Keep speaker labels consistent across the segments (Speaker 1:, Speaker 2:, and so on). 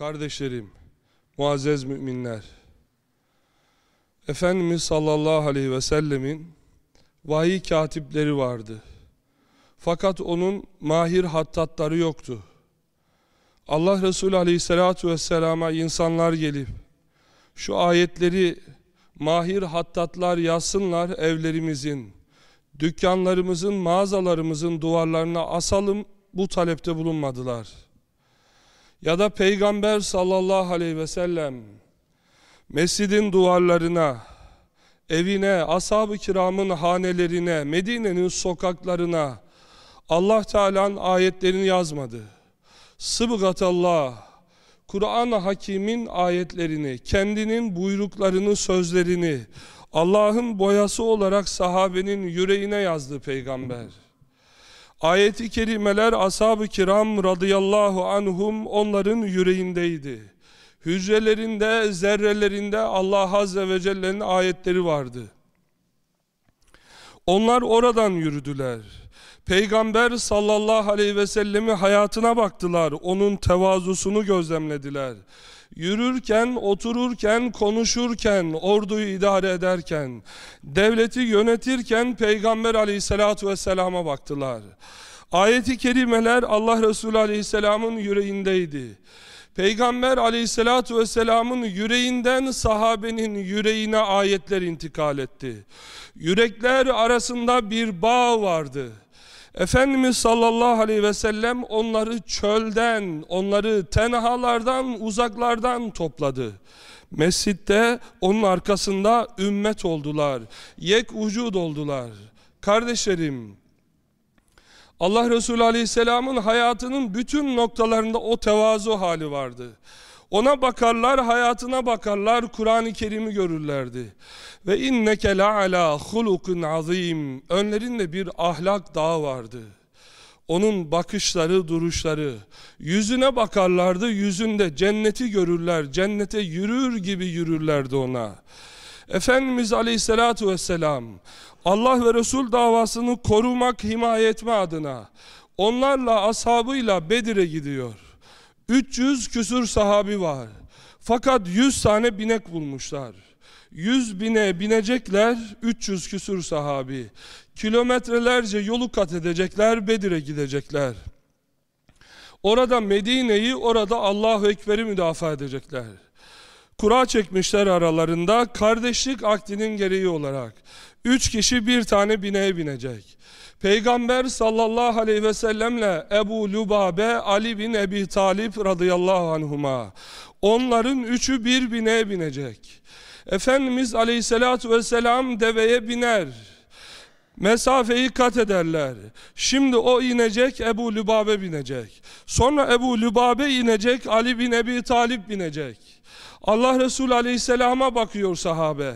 Speaker 1: Kardeşlerim, muazzez müminler, Efendimiz sallallahu aleyhi ve sellemin vahiy katipleri vardı. Fakat onun mahir hattatları yoktu. Allah Resulü aleyhissalatu vesselama insanlar gelip şu ayetleri mahir hattatlar yazsınlar evlerimizin, dükkanlarımızın, mağazalarımızın duvarlarına asalım bu talepte bulunmadılar. Ya da Peygamber sallallahu aleyhi ve sellem mescidin duvarlarına, evine, ashab-ı kiramın hanelerine, Medine'nin sokaklarına Allah Teala'nın ayetlerini yazmadı. Sıbgatallah, Kur'an-ı Hakim'in ayetlerini, kendinin buyruklarını, sözlerini Allah'ın boyası olarak sahabenin yüreğine yazdı peygamber. Ayeti kerimeler ashab-ı kiram radıyallahu anhum onların yüreğindeydi. Hücrelerinde, zerrelerinde Allah Azze ve Celle'nin ayetleri vardı. Onlar oradan yürüdüler. Peygamber sallallahu aleyhi ve sellemi hayatına baktılar. Onun tevazusunu gözlemlediler. Yürürken, otururken, konuşurken, orduyu idare ederken, devleti yönetirken Peygamber aleyhissalatu vesselama baktılar. Ayeti kerimeler Allah Resulü aleyhisselamın yüreğindeydi. Peygamber aleyhissalatu vesselamın yüreğinden sahabenin yüreğine ayetler intikal etti. Yürekler arasında bir bağ vardı. Efendimiz sallallahu aleyhi ve sellem onları çölden, onları tenhalardan, uzaklardan topladı. Mescitte onun arkasında ümmet oldular. Yek vücud oldular. Kardeşlerim, Allah Resulü Aleyhisselam'ın hayatının bütün noktalarında o tevazu hali vardı. Ona bakarlar, hayatına bakarlar, Kur'an-ı Kerim'i görürlerdi. Ve inneke la ala hulukun azim. Önlerinde bir ahlak dağı vardı. Onun bakışları, duruşları, yüzüne bakarlardı, yüzünde cenneti görürler, cennete yürür gibi yürürlerdi ona. Efendimiz Aleyhisselatü Vesselam Allah ve Resul davasını korumak, himaye etme adına onlarla, ashabıyla Bedir'e gidiyor. 300 küsür sahabi var. Fakat 100 tane binek bulmuşlar. 100 bine binecekler 300 küsür sahabi. Kilometrelerce yolu kat edecekler, Bedir'e gidecekler. Orada Medine'yi, orada Allahu Ekber'i müdafaa edecekler. Kura çekmişler aralarında kardeşlik akdinin gereği olarak. Üç kişi bir tane bineğe binecek. Peygamber sallallahu aleyhi ve sellemle Ebu Lubabe, Ali bin Ebi Talip radıyallahu anhuma. Onların üçü bir bineğe binecek. Efendimiz aleyhissalatu vesselam deveye biner. Mesafeyi kat ederler. Şimdi o inecek, Ebu Lübabe binecek. Sonra Ebu Lübabe inecek, Ali bin Ebi Talip binecek. Allah Resulü aleyhisselama bakıyor sahabe.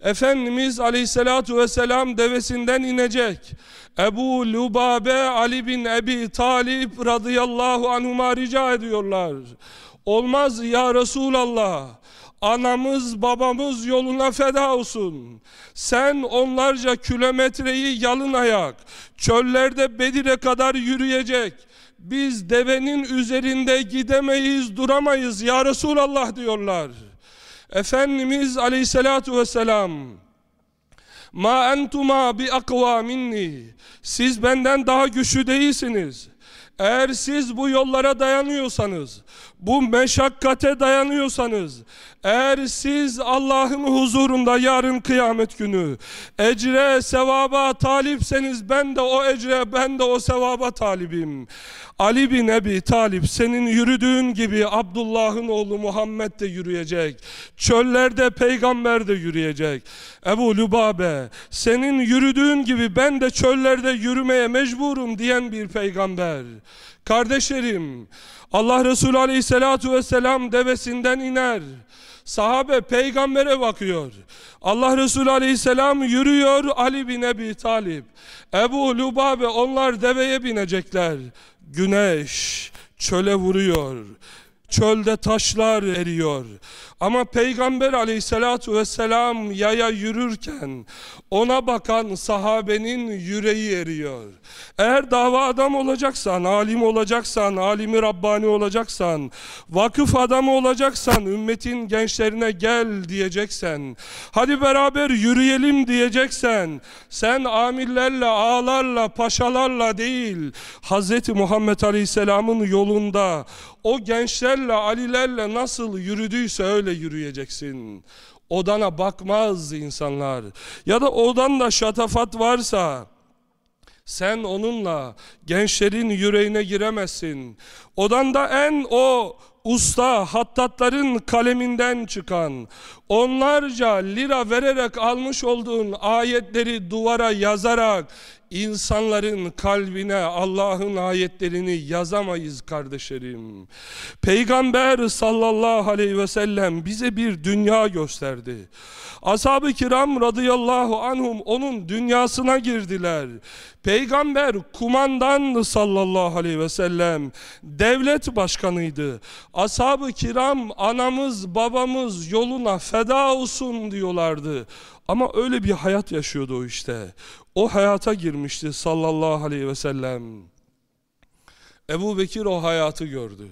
Speaker 1: Efendimiz aleyhissalatu vesselam devesinden inecek. Ebu Lübabe Ali bin Ebi Talip radıyallahu anhuma rica ediyorlar. Olmaz ya Resulallah. Anamız babamız yoluna feda olsun. Sen onlarca kilometreyi yalın ayak, çöllerde Bedir'e kadar yürüyecek. Biz devenin üzerinde gidemeyiz, duramayız ya Resulallah diyorlar. Efendimiz aleyhissalatu vesselam Ma entuma bi akva minni Siz benden daha güçlü değilsiniz. Eğer siz bu yollara dayanıyorsanız, bu meşakkate dayanıyorsanız, eğer siz Allah'ın huzurunda yarın kıyamet günü ecre, sevaba talipseniz ben de o ecre, ben de o sevaba talibim. Ali bin Ebi Talip senin yürüdüğün gibi Abdullah'ın oğlu Muhammed de yürüyecek. Çöllerde peygamber de yürüyecek. Ebu Lübabe senin yürüdüğün gibi ben de çöllerde yürümeye mecburum diyen bir peygamber. Kardeşlerim Allah Resulü Aleyhisselatü Vesselam devesinden iner. Sahabe peygambere bakıyor. Allah Resulü Aleyhisselam yürüyor Ali bin Ebi Talip. Ebu Lübabe onlar deveye binecekler. Güneş çöle vuruyor. Çölde taşlar eriyor. Ama Peygamber aleyhissalatu vesselam yaya yürürken ona bakan sahabenin yüreği eriyor. Eğer dava adam olacaksan, alim olacaksan, alimi Rabbani olacaksan, vakıf adamı olacaksan, ümmetin gençlerine gel diyeceksen, hadi beraber yürüyelim diyeceksen, sen amirlerle, ağlarla, paşalarla değil, Hz. Muhammed Aleyhisselam'ın yolunda, o gençlerle, alilerle nasıl yürüdüyse öyle yürüyeceksin. Odana bakmaz insanlar. Ya da odanda şatafat varsa, sen onunla gençlerin yüreğine giremezsin. Odanda en o usta hattatların kaleminden çıkan, onlarca lira vererek almış olduğun ayetleri duvara yazarak insanların kalbine Allah'ın ayetlerini yazamayız kardeşlerim. Peygamber sallallahu aleyhi ve sellem bize bir dünya gösterdi. Ashab-ı kiram radıyallahu anhum onun dünyasına girdiler. Peygamber kumandan sallallahu aleyhi ve sellem devlet başkanıydı. Ashab-ı kiram anamız babamız yoluna feda olsun diyorlardı. Ama öyle bir hayat yaşıyordu o işte. O hayata girmişti sallallahu aleyhi ve sellem. Ebu Bekir o hayatı gördü.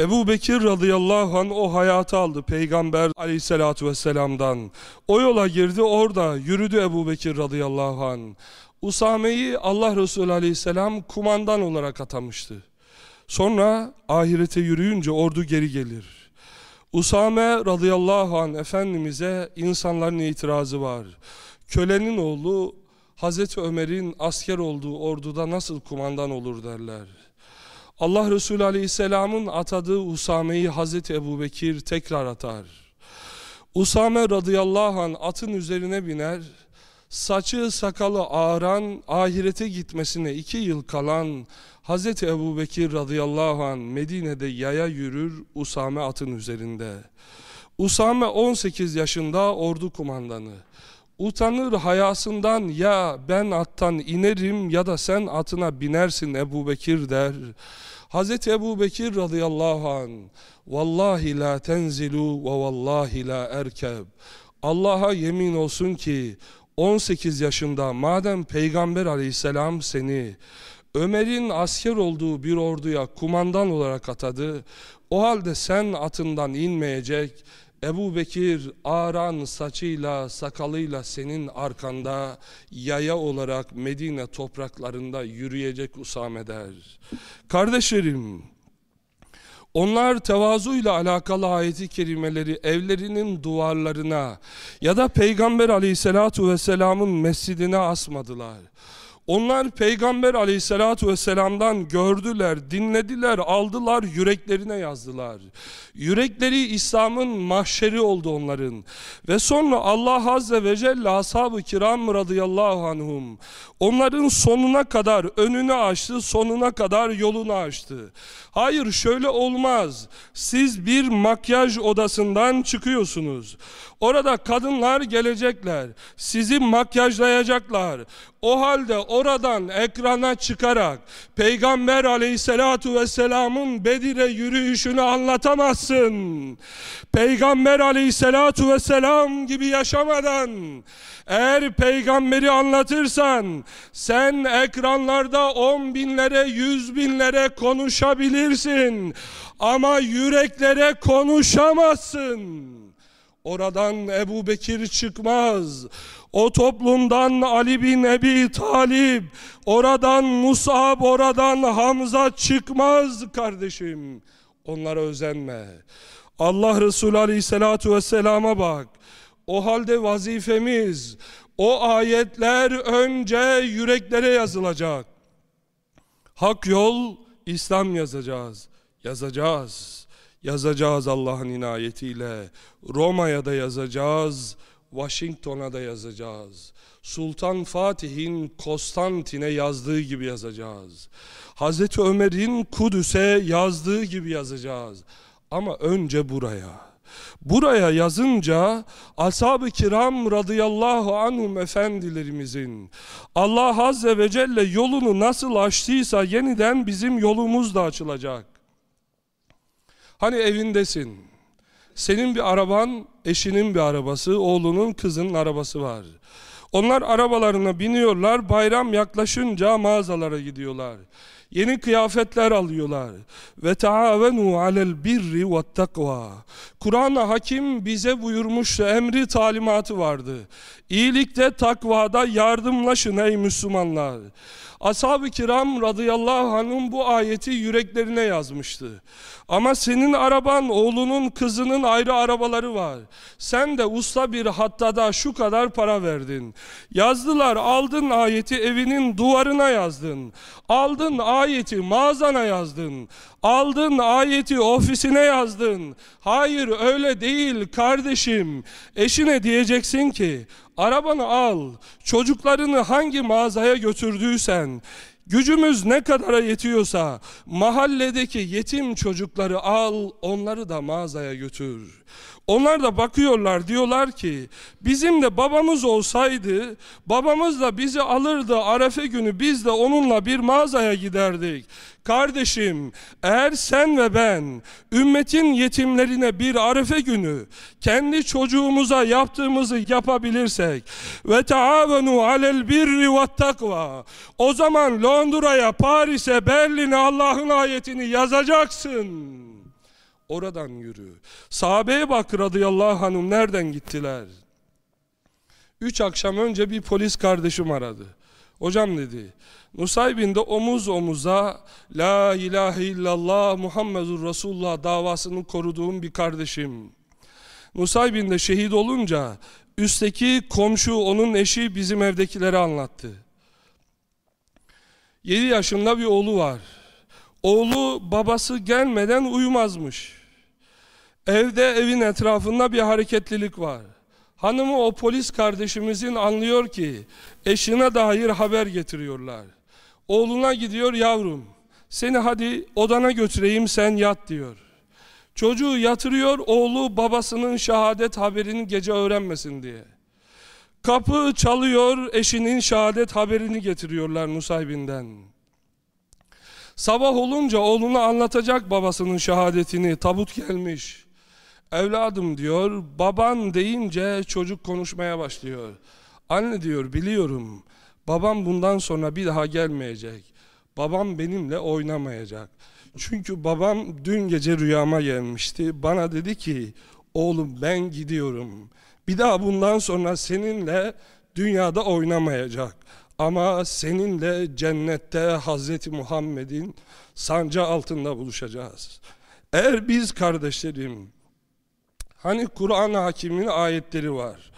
Speaker 1: Ebu Bekir radıyallahu anh o hayatı aldı Peygamber aleyhissalatu vesselam'dan. O yola girdi orada yürüdü Ebu Bekir radıyallahu anh. Usame'yi Allah Resulü aleyhisselam kumandan olarak atamıştı. Sonra ahirete yürüyünce ordu geri gelir. Usame radıyallahu anh Efendimiz'e insanların itirazı var. Kölenin oğlu Hazreti Ömer'in asker olduğu orduda nasıl kumandan olur derler. Allah Resulü Aleyhisselam'ın atadığı Usame'yi Hazreti Ebu Bekir tekrar atar. Usame radıyallahu anh atın üzerine biner, saçı sakalı ağaran, ahirete gitmesine iki yıl kalan Hazreti Ebu Bekir radıyallahu anh Medine'de yaya yürür Usame atın üzerinde. Usame 18 yaşında ordu kumandanı. Utanır hayasından ya ben attan inerim ya da sen atına binersin Ebu Bekir der. Hazreti Ebu Bekir radıyallahu an Vallahi la tenzilu ve vallahi la erkeb Allah'a yemin olsun ki 18 yaşında madem Peygamber aleyhisselam seni Ömer'in asker olduğu bir orduya kumandan olarak atadı o halde sen atından inmeyecek Ebu Bekir ağran saçıyla sakalıyla senin arkanda yaya olarak Medine topraklarında yürüyecek Usame der. Kardeşlerim onlar tevazuyla alakalı ayeti kerimeleri evlerinin duvarlarına ya da Peygamber aleyhissalatu vesselamın mescidine asmadılar. Onlar Peygamber aleyhissalatu vesselam'dan gördüler, dinlediler, aldılar, yüreklerine yazdılar. Yürekleri İslam'ın mahşeri oldu onların. Ve sonra Allah Azze ve Celle ashab-ı kiram radıyallahu anhum onların sonuna kadar önünü açtı, sonuna kadar yolunu açtı. Hayır şöyle olmaz. Siz bir makyaj odasından çıkıyorsunuz. Orada kadınlar gelecekler. Sizi makyajlayacaklar. O halde oradan ekrana çıkarak Peygamber aleyhissalatu vesselamın Bedir'e yürüyüşünü anlatamazsın. Peygamber aleyhissalatu vesselam gibi yaşamadan eğer peygamberi anlatırsan sen ekranlarda on binlere yüz binlere konuşabilirsin ama yüreklere konuşamazsın. Oradan Ebu Bekir çıkmaz. O toplumdan Ali bin Ebi Talib, oradan Musab, oradan Hamza çıkmaz kardeşim. Onlara özenme. Allah Resulü Aleyhisselatü Vesselam'a bak. O halde vazifemiz, o ayetler önce yüreklere yazılacak. Hak yol, İslam yazacağız. Yazacağız. Yazacağız Allah'ın inayetiyle. Roma'ya da yazacağız. Washington'a da yazacağız. Sultan Fatih'in Konstantin'e yazdığı gibi yazacağız. Hazreti Ömer'in Kudüs'e yazdığı gibi yazacağız. Ama önce buraya. Buraya yazınca ashab-ı kiram radıyallahu anhum efendilerimizin Allah azze ve celle yolunu nasıl açtıysa yeniden bizim yolumuz da açılacak. Hani evindesin. senin bir araban, eşinin bir arabası, oğlunun, kızının arabası var. Onlar arabalarına biniyorlar, bayram yaklaşınca mağazalara gidiyorlar. Yeni kıyafetler alıyorlar. Ve taavenu alel birri ve takva. Kur'an-ı Hakim bize buyurmuştu, emri talimatı vardı. İyilikte, takvada yardımlaşın ey Müslümanlar. Ashab-ı kiram radıyallahu anh'ın bu ayeti yüreklerine yazmıştı. Ama senin araban, oğlunun, kızının ayrı arabaları var. Sen de usta bir hattada şu kadar para verdin. Yazdılar, aldın ayeti evinin duvarına yazdın. Aldın ayeti mağazana yazdın. Aldın ayeti ofisine yazdın. Hayır öyle değil kardeşim. Eşine diyeceksin ki arabanı al. Çocuklarını hangi mağazaya götürdüysen Gücümüz ne kadara yetiyorsa mahalledeki yetim çocukları al, onları da mağazaya götür. Onlar da bakıyorlar diyorlar ki bizim de babamız olsaydı babamız da bizi alırdı arefe günü biz de onunla bir mağazaya giderdik. Kardeşim eğer sen ve ben ümmetin yetimlerine bir arefe günü kendi çocuğumuza yaptığımızı yapabilirsek ve taavenu alel birri ve takva o zaman Londra'ya, Paris'e, Berlin'e Allah'ın ayetini yazacaksın. Oradan yürü. Sahabeye bak radıyallahu anhum nereden gittiler? Üç akşam önce bir polis kardeşim aradı. Hocam dedi, Nusaybin'de omuz omuza La ilahe illallah Muhammedur Resulullah davasını koruduğum bir kardeşim. Nusaybin'de şehit olunca üstteki komşu onun eşi bizim evdekilere anlattı. 7 yaşında bir oğlu var. Oğlu babası gelmeden uyumazmış. Evde evin etrafında bir hareketlilik var. Hanımı o polis kardeşimizin anlıyor ki eşine dair haber getiriyorlar. Oğluna gidiyor yavrum seni hadi odana götüreyim sen yat diyor. Çocuğu yatırıyor oğlu babasının şehadet haberini gece öğrenmesin diye. Kapı çalıyor eşinin şehadet haberini getiriyorlar Nusaybin'den. Sabah olunca oğluna anlatacak babasının şehadetini tabut gelmiş. Evladım diyor, baban deyince çocuk konuşmaya başlıyor. Anne diyor, biliyorum. Babam bundan sonra bir daha gelmeyecek. Babam benimle oynamayacak. Çünkü babam dün gece rüyama gelmişti. Bana dedi ki, oğlum ben gidiyorum. Bir daha bundan sonra seninle dünyada oynamayacak. Ama seninle cennette Hazreti Muhammed'in sancağı altında buluşacağız. Eğer biz kardeşlerim Hani Kur'an Hakim'in ayetleri var.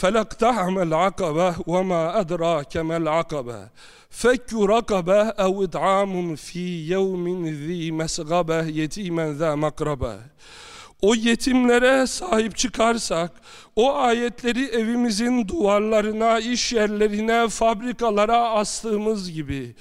Speaker 1: فَلَقْتَحَمَ الْعَقَبَةِ وَمَا أَدْرَاكَ مَا الْعَقَبَةِ فَكُّ رَقَبَةِ أَوْ إِطْعَامٌ فِي يَوْمٍ ذِي مَسْغَبَةِ يَتِيمًا ذَا مَقْرَبَةِ o yetimlere sahip çıkarsak, o ayetleri evimizin duvarlarına, iş yerlerine, fabrikalara astığımız gibi,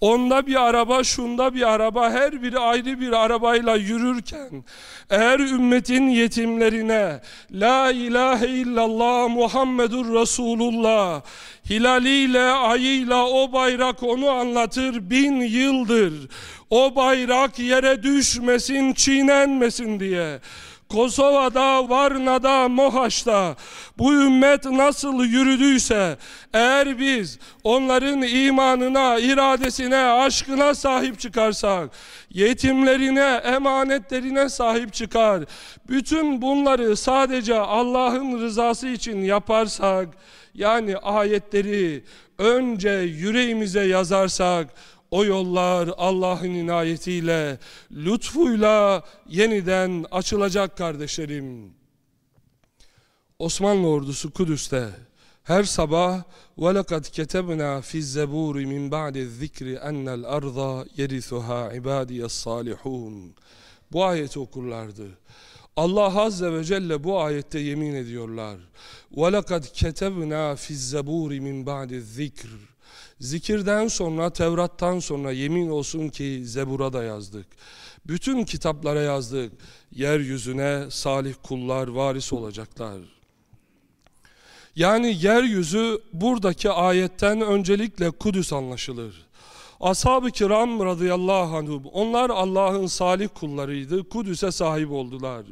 Speaker 1: onda bir araba, şunda bir araba, her biri ayrı bir arabayla yürürken, eğer ümmetin yetimlerine, La ilahe illallah Muhammedur Resulullah, hilaliyle, ayıyla o bayrak onu anlatır bin yıldır, o bayrak yere düşmesin, çiğnenmesin diye. Kosova'da, Varna'da, Mohaç'ta bu ümmet nasıl yürüdüyse eğer biz onların imanına, iradesine, aşkına sahip çıkarsak, yetimlerine, emanetlerine sahip çıkar, bütün bunları sadece Allah'ın rızası için yaparsak, yani ayetleri önce yüreğimize yazarsak, o yollar Allah'ın inayetiyle, lütfuyla yeniden açılacak kardeşlerim. Osmanlı ordusu Kudüs'te her sabah وَلَقَدْ كَتَبْنَا فِي الزَّبُورِ مِنْ بَعْدِ الذِّكْرِ أَنَّ الْأَرْضَ يَرِثُهَا عِبَادِيَ الصَّالِحُونَ Bu ayeti okurlardı. Allah Azze ve Celle bu ayette yemin ediyorlar. وَلَقَدْ كَتَبْنَا فِي الزَّبُورِ مِنْ بَعْدِ الذِّكْرِ Zikirden sonra, Tevrat'tan sonra yemin olsun ki Zebur'a da yazdık. Bütün kitaplara yazdık. Yeryüzüne salih kullar varis olacaklar. Yani yeryüzü buradaki ayetten öncelikle Kudüs anlaşılır. Ashab-ı kiram radıyallahu anhum onlar Allah'ın salih kullarıydı. Kudüs'e sahip oldular.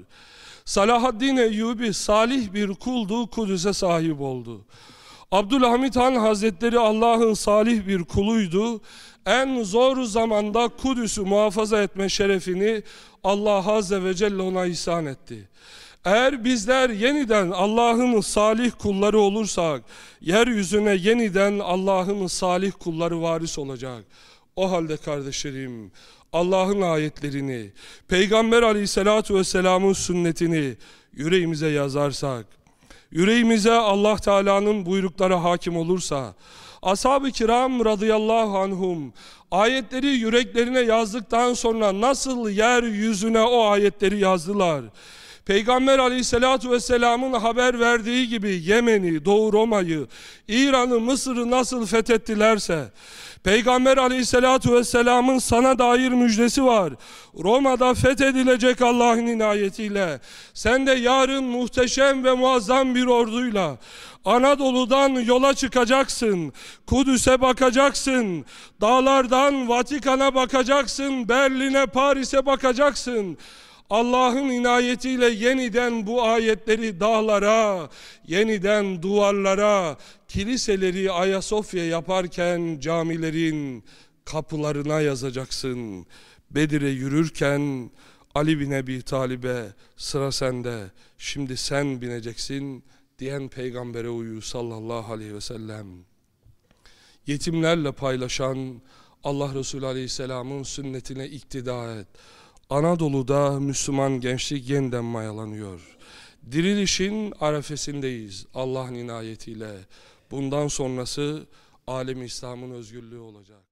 Speaker 1: Salahaddin Eyyubi salih bir kuldu, Kudüs'e sahip oldu. Abdülhamit Han Hazretleri Allah'ın salih bir kuluydu. En zor zamanda Kudüs'ü muhafaza etme şerefini Allah Azze ve Celle ona ihsan etti. Eğer bizler yeniden Allah'ın salih kulları olursak, yeryüzüne yeniden Allah'ın salih kulları varis olacak. O halde kardeşlerim, Allah'ın ayetlerini, Peygamber aleyhissalatu vesselamın sünnetini yüreğimize yazarsak, yüreğimize Allah Teala'nın buyrukları hakim olursa, Ashab-ı kiram radıyallahu anhum ayetleri yüreklerine yazdıktan sonra nasıl yeryüzüne o ayetleri yazdılar? Peygamber aleyhissalatu vesselamın haber verdiği gibi Yemen'i, Doğu Roma'yı, İran'ı, Mısır'ı nasıl fethettilerse, Peygamber aleyhissalatu vesselamın sana dair müjdesi var. Roma'da fethedilecek Allah'ın inayetiyle. Sen de yarın muhteşem ve muazzam bir orduyla Anadolu'dan yola çıkacaksın. Kudüs'e bakacaksın. Dağlardan Vatikan'a bakacaksın. Berlin'e, Paris'e bakacaksın. Allah'ın inayetiyle yeniden bu ayetleri dağlara, yeniden duvarlara, kiliseleri Ayasofya yaparken camilerin kapılarına yazacaksın. Bedir'e yürürken Ali bin Ebi Talib'e sıra sende, şimdi sen bineceksin diyen peygambere uyu sallallahu aleyhi ve sellem. Yetimlerle paylaşan Allah Resulü aleyhisselamın sünnetine iktida et. Anadolu'da Müslüman gençlik yeniden mayalanıyor. Dirilişin arefesindeyiz Allah'ın inayetiyle. Bundan sonrası alem İslam'ın özgürlüğü olacak.